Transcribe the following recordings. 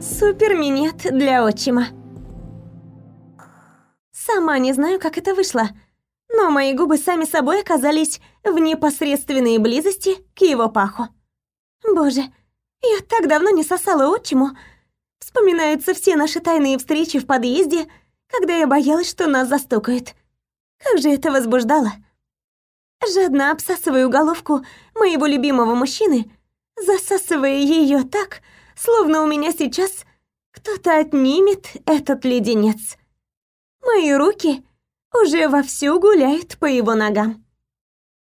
Супер-минет для отчима. Сама не знаю, как это вышло, но мои губы сами собой оказались в непосредственной близости к его паху. Боже, я так давно не сосала отчиму. Вспоминаются все наши тайные встречи в подъезде, когда я боялась, что нас застукают. Как же это возбуждало. Жадно обсасываю головку моего любимого мужчины, засасывая ее так, словно у меня сейчас кто-то отнимет этот леденец. Мои руки уже вовсю гуляют по его ногам.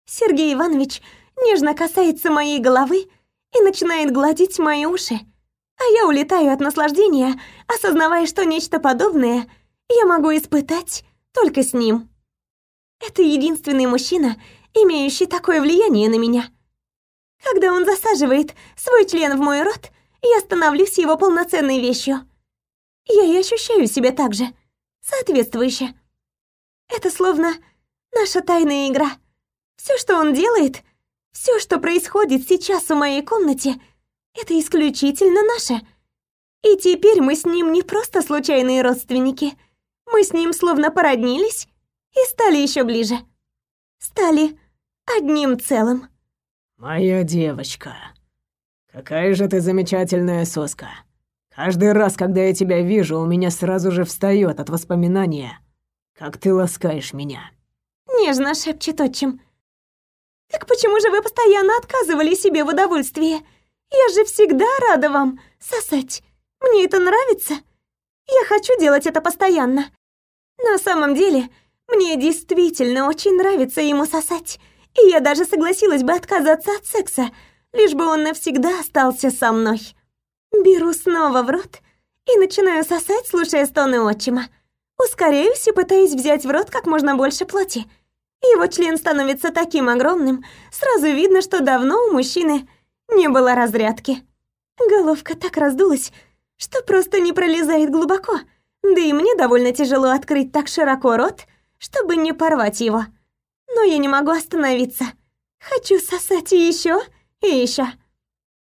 Сергей Иванович нежно касается моей головы и начинает гладить мои уши, а я улетаю от наслаждения, осознавая, что нечто подобное я могу испытать только с ним. Это единственный мужчина, имеющий такое влияние на меня. Когда он засаживает свой член в мой рот, я становлюсь его полноценной вещью. Я и ощущаю себя так же, соответствующе. Это словно наша тайная игра. Все, что он делает, все, что происходит сейчас в моей комнате, это исключительно наше. И теперь мы с ним не просто случайные родственники. Мы с ним словно породнились и стали еще ближе. Стали одним целым. «Моя девочка», «Какая же ты замечательная соска. Каждый раз, когда я тебя вижу, у меня сразу же встает от воспоминания, как ты ласкаешь меня». Нежно шепчет отчим. «Так почему же вы постоянно отказывали себе в удовольствии? Я же всегда рада вам сосать. Мне это нравится. Я хочу делать это постоянно. На самом деле, мне действительно очень нравится ему сосать, и я даже согласилась бы отказаться от секса, лишь бы он навсегда остался со мной. Беру снова в рот и начинаю сосать, слушая стоны отчима. Ускоряюсь и пытаюсь взять в рот как можно больше плоти. Его член становится таким огромным, сразу видно, что давно у мужчины не было разрядки. Головка так раздулась, что просто не пролезает глубоко, да и мне довольно тяжело открыть так широко рот, чтобы не порвать его. Но я не могу остановиться. Хочу сосать еще и еще.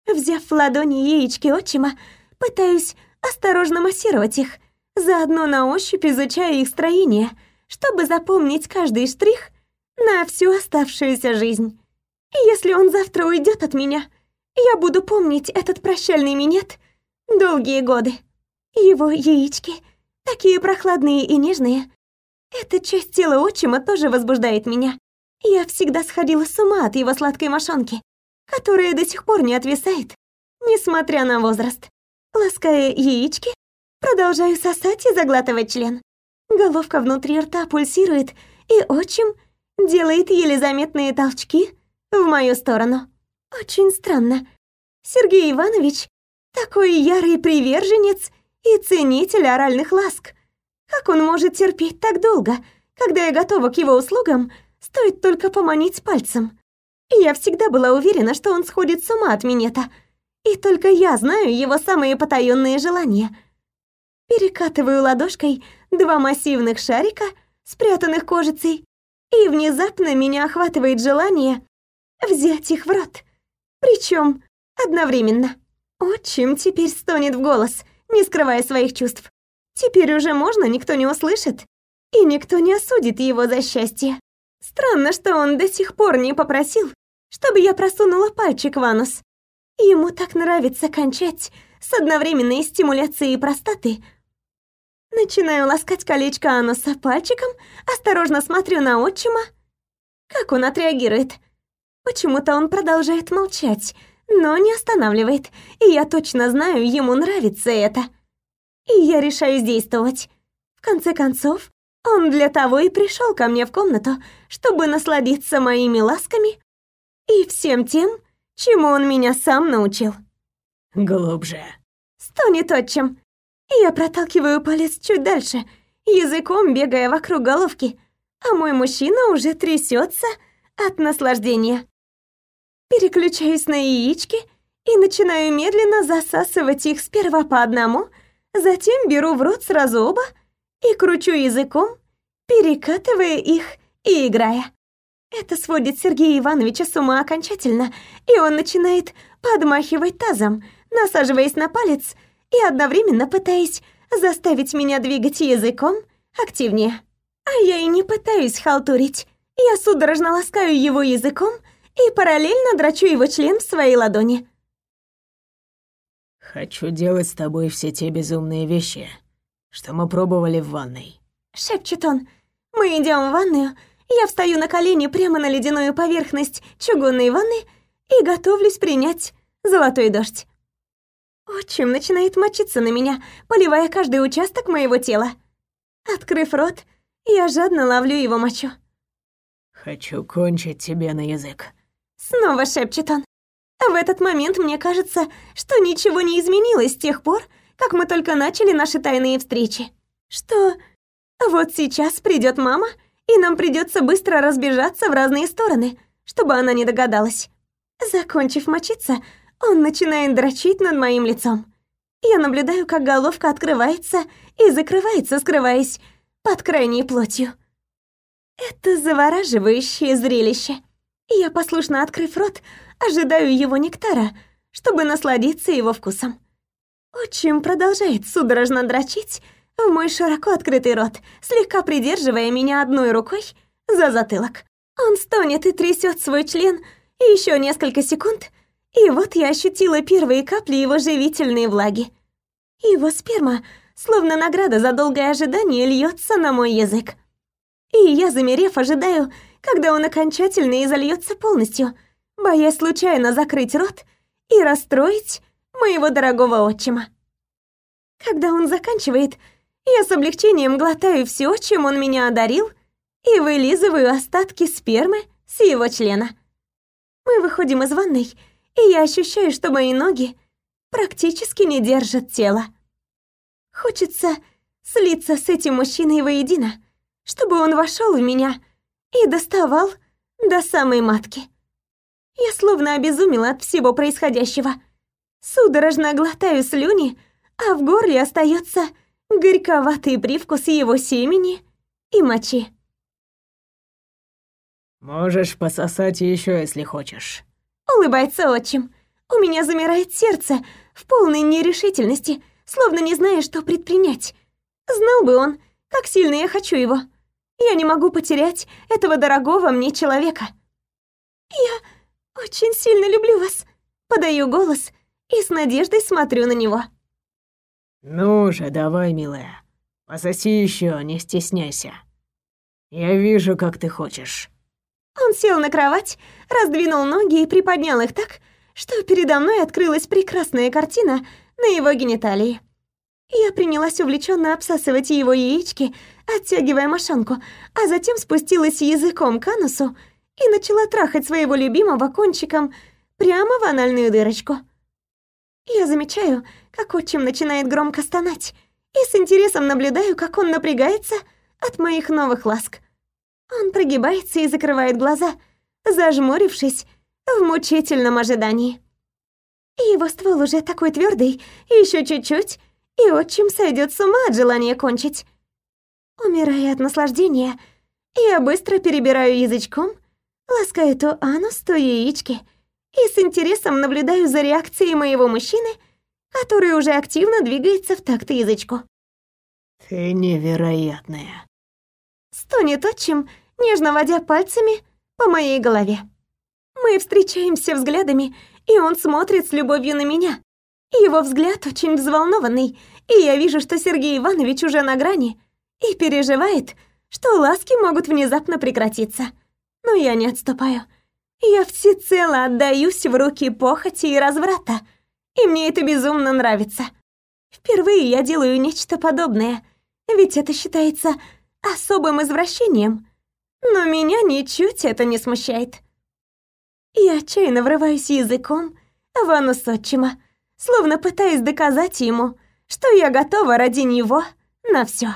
Взяв в ладони яички отчима, пытаюсь осторожно массировать их, заодно на ощупь изучая их строение, чтобы запомнить каждый штрих на всю оставшуюся жизнь. Если он завтра уйдет от меня, я буду помнить этот прощальный минет долгие годы. Его яички, такие прохладные и нежные. Эта часть тела отчима тоже возбуждает меня. Я всегда сходила с ума от его сладкой мошонки которая до сих пор не отвисает, несмотря на возраст. Лаская яички, продолжаю сосать и заглатывать член. Головка внутри рта пульсирует, и отчим делает еле заметные толчки в мою сторону. Очень странно. Сергей Иванович такой ярый приверженец и ценитель оральных ласк. Как он может терпеть так долго, когда я готова к его услугам, стоит только поманить пальцем? Я всегда была уверена, что он сходит с ума от минета. И только я знаю его самые потаённые желания. Перекатываю ладошкой два массивных шарика, спрятанных кожицей, и внезапно меня охватывает желание взять их в рот. Причем одновременно. Отчим теперь стонет в голос, не скрывая своих чувств. Теперь уже можно, никто не услышит, и никто не осудит его за счастье. Странно, что он до сих пор не попросил, чтобы я просунула пальчик в анус. Ему так нравится кончать с одновременной стимуляцией простаты. Начинаю ласкать колечко ануса пальчиком, осторожно смотрю на отчима. Как он отреагирует? Почему-то он продолжает молчать, но не останавливает, и я точно знаю, ему нравится это. И я решаю действовать. В конце концов, он для того и пришел ко мне в комнату, чтобы насладиться моими ласками и всем тем, чему он меня сам научил. Глубже. Стонет отчим. Я проталкиваю палец чуть дальше, языком бегая вокруг головки, а мой мужчина уже трясется от наслаждения. Переключаюсь на яички и начинаю медленно засасывать их сперва по одному, затем беру в рот сразу оба и кручу языком, перекатывая их и играя. Это сводит Сергея Ивановича с ума окончательно, и он начинает подмахивать тазом, насаживаясь на палец и одновременно пытаясь заставить меня двигать языком активнее. А я и не пытаюсь халтурить. Я судорожно ласкаю его языком и параллельно драчу его член в своей ладони. «Хочу делать с тобой все те безумные вещи, что мы пробовали в ванной», — шепчет он. Мы идем в ванную, я встаю на колени прямо на ледяную поверхность чугунной ванны и готовлюсь принять золотой дождь. Отчим начинает мочиться на меня, поливая каждый участок моего тела. Открыв рот, я жадно ловлю его мочу. «Хочу кончить тебе на язык», — снова шепчет он. В этот момент мне кажется, что ничего не изменилось с тех пор, как мы только начали наши тайные встречи. Что вот сейчас придет мама, и нам придется быстро разбежаться в разные стороны, чтобы она не догадалась. Закончив мочиться, он начинает дрочить над моим лицом. Я наблюдаю, как головка открывается и закрывается, скрываясь под крайней плотью. Это завораживающее зрелище. Я, послушно открыв рот, ожидаю его нектара, чтобы насладиться его вкусом. Отчим продолжает судорожно дрочить в мой широко открытый рот, слегка придерживая меня одной рукой за затылок. Он стонет и трясет свой член еще несколько секунд, и вот я ощутила первые капли его живительной влаги. Его сперма, словно награда за долгое ожидание, льется на мой язык. И я, замерев, ожидаю, когда он окончательно изольется полностью, боясь случайно закрыть рот и расстроить моего дорогого отчима. Когда он заканчивает, я с облегчением глотаю все, чем он меня одарил, и вылизываю остатки спермы с его члена. Мы выходим из ванной, и я ощущаю, что мои ноги практически не держат тело. Хочется слиться с этим мужчиной воедино, чтобы он вошел в меня и доставал до самой матки. Я словно обезумела от всего происходящего. Судорожно глотаю слюни, а в горле остается горьковатый привкус его семени и мочи. «Можешь пососать еще, если хочешь», — улыбается отчим. У меня замирает сердце в полной нерешительности, словно не зная, что предпринять. Знал бы он, как сильно я хочу его. Я не могу потерять этого дорогого мне человека. «Я очень сильно люблю вас», — подаю голос и с надеждой смотрю на него. «Ну же, давай, милая, пососи еще, не стесняйся. Я вижу, как ты хочешь». Он сел на кровать, раздвинул ноги и приподнял их так, что передо мной открылась прекрасная картина на его гениталии. Я принялась увлеченно обсасывать его яички, оттягивая мошонку, а затем спустилась языком к анусу и начала трахать своего любимого кончиком прямо в анальную дырочку. Я замечаю, как отчим начинает громко стонать, и с интересом наблюдаю, как он напрягается от моих новых ласк. Он прогибается и закрывает глаза, зажмурившись в мучительном ожидании. Его ствол уже такой твердый, еще чуть-чуть, и отчим сойдет с ума от желания кончить. Умирая от наслаждения, я быстро перебираю язычком, ласкаю то анус, то яички, и с интересом наблюдаю за реакцией моего мужчины, который уже активно двигается в такт язычку. «Ты невероятная», — стонет отчим, нежно водя пальцами по моей голове. Мы встречаемся взглядами, и он смотрит с любовью на меня. Его взгляд очень взволнованный, и я вижу, что Сергей Иванович уже на грани и переживает, что ласки могут внезапно прекратиться. Но я не отступаю. Я всецело отдаюсь в руки похоти и разврата, и мне это безумно нравится. Впервые я делаю нечто подобное, ведь это считается особым извращением. Но меня ничуть это не смущает. Я отчаянно врываюсь языком в анус отчима, словно пытаясь доказать ему, что я готова ради него на все.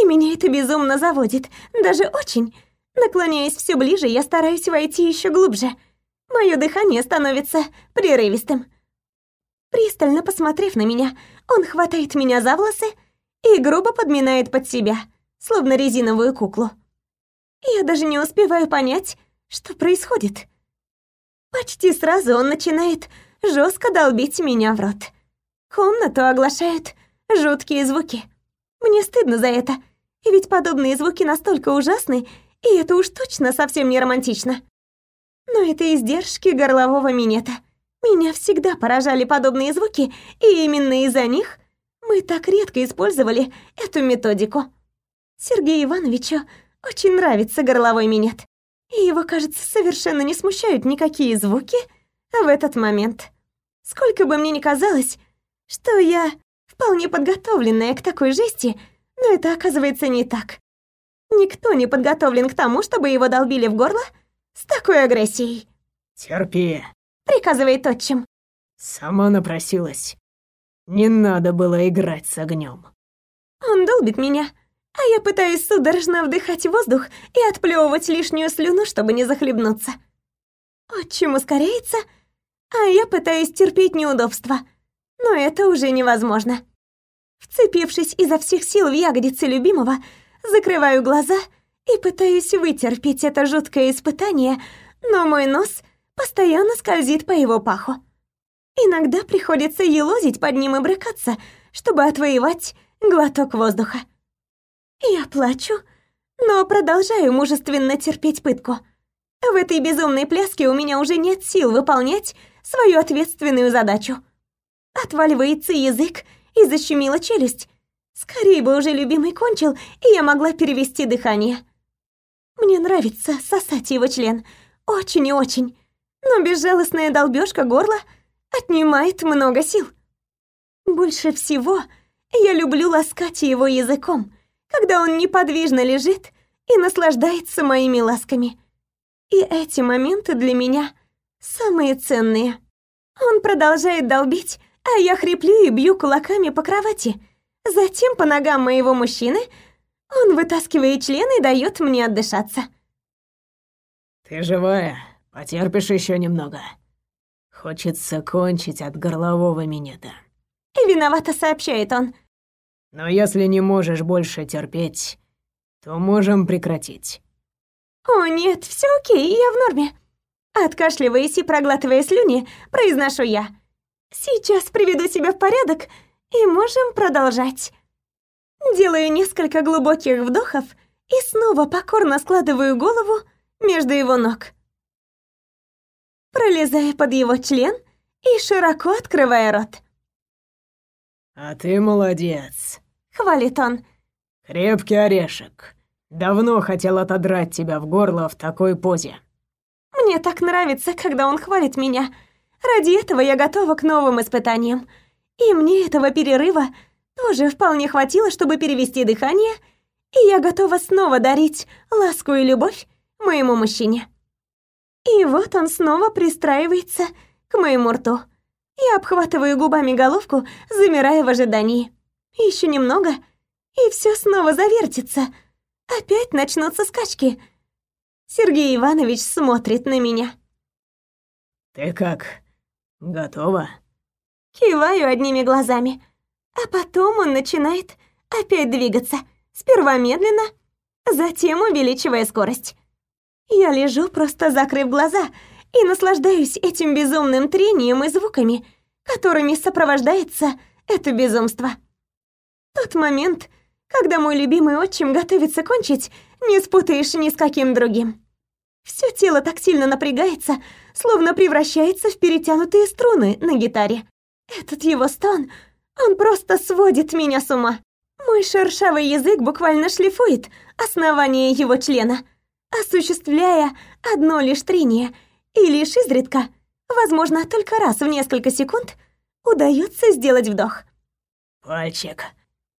И меня это безумно заводит, даже очень. Наклоняясь все ближе, я стараюсь войти еще глубже. Мое дыхание становится прерывистым. Пристально посмотрев на меня, он хватает меня за волосы и грубо подминает под себя, словно резиновую куклу. Я даже не успеваю понять, что происходит. Почти сразу он начинает жестко долбить меня в рот. Комнату оглашают жуткие звуки. Мне стыдно за это, ведь подобные звуки настолько ужасны, и это уж точно совсем не романтично. Но это издержки горлового минета. Меня всегда поражали подобные звуки, и именно из-за них мы так редко использовали эту методику. Сергею Ивановичу очень нравится горловой минет, и его, кажется, совершенно не смущают никакие звуки в этот момент. Сколько бы мне ни казалось, что я вполне подготовленная к такой жести, но это оказывается не так. Никто не подготовлен к тому, чтобы его долбили в горло с такой агрессией. «Терпи», — приказывает отчим. «Сама напросилась. Не надо было играть с огнем. Он долбит меня, а я пытаюсь судорожно вдыхать воздух и отплевывать лишнюю слюну, чтобы не захлебнуться. Отчим ускоряется, а я пытаюсь терпеть неудобства, но это уже невозможно. Вцепившись изо всех сил в ягодицы любимого, закрываю глаза и пытаюсь вытерпеть это жуткое испытание, но мой нос постоянно скользит по его паху. Иногда приходится елозить под ним и брыкаться, чтобы отвоевать глоток воздуха. Я плачу, но продолжаю мужественно терпеть пытку. В этой безумной пляске у меня уже нет сил выполнять свою ответственную задачу. Отваливается язык и защемила челюсть. Скорее бы уже любимый кончил, и я могла перевести дыхание. Мне нравится сосать его член. Очень и очень. Но безжалостная долбёжка горла отнимает много сил. Больше всего я люблю ласкать его языком, когда он неподвижно лежит и наслаждается моими ласками. И эти моменты для меня самые ценные. Он продолжает долбить, а я хриплю и бью кулаками по кровати. Затем по ногам моего мужчины он вытаскивает член и дает мне отдышаться. «Ты живая? Потерпишь еще немного. Хочется кончить от горлового минета». И виновато сообщает он. «Но если не можешь больше терпеть, то можем прекратить». «О нет, все окей, я в норме». Откашливаясь и проглатывая слюни, произношу я. Сейчас приведу себя в порядок и можем продолжать. Делаю несколько глубоких вдохов и снова покорно складываю голову между его ног. Пролезая под его член и широко открывая рот. «А ты молодец», — хвалит он. «Крепкий орешек. Давно хотел отодрать тебя в горло в такой позе». Мне так нравится, когда он хвалит меня, Ради этого я готова к новым испытаниям. И мне этого перерыва тоже вполне хватило, чтобы перевести дыхание, и я готова снова дарить ласку и любовь моему мужчине. И вот он снова пристраивается к моему рту. Я обхватываю губами головку, замирая в ожидании. Еще немного, и все снова завертится. Опять начнутся скачки. Сергей Иванович смотрит на меня. «Ты как, Готово. Киваю одними глазами. А потом он начинает опять двигаться. Сперва медленно, затем увеличивая скорость. Я лежу, просто закрыв глаза, и наслаждаюсь этим безумным трением и звуками, которыми сопровождается это безумство. Тот момент, когда мой любимый отчим готовится кончить, не спутаешь ни с каким другим. Все тело так сильно напрягается, словно превращается в перетянутые струны на гитаре. Этот его стон, он просто сводит меня с ума. Мой шершавый язык буквально шлифует основание его члена, осуществляя одно лишь трение, и лишь изредка, возможно, только раз в несколько секунд, удается сделать вдох. «Пальчик»,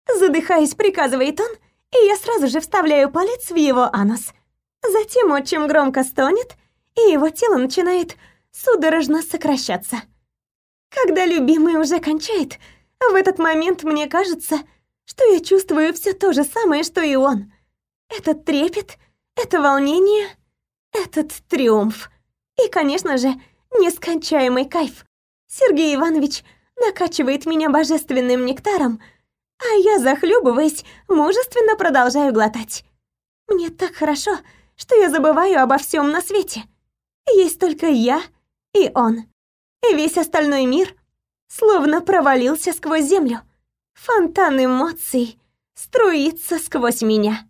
задыхаясь, приказывает он, и я сразу же вставляю палец в его анус. Затем отчим громко стонет, и его тело начинает судорожно сокращаться. Когда любимый уже кончает, в этот момент мне кажется, что я чувствую все то же самое, что и он. Этот трепет, это волнение, этот триумф. И, конечно же, нескончаемый кайф. Сергей Иванович накачивает меня божественным нектаром, а я, захлебываясь, мужественно продолжаю глотать. Мне так хорошо, что я забываю обо всем на свете. Есть только я и он. И весь остальной мир словно провалился сквозь землю. Фонтан эмоций струится сквозь меня.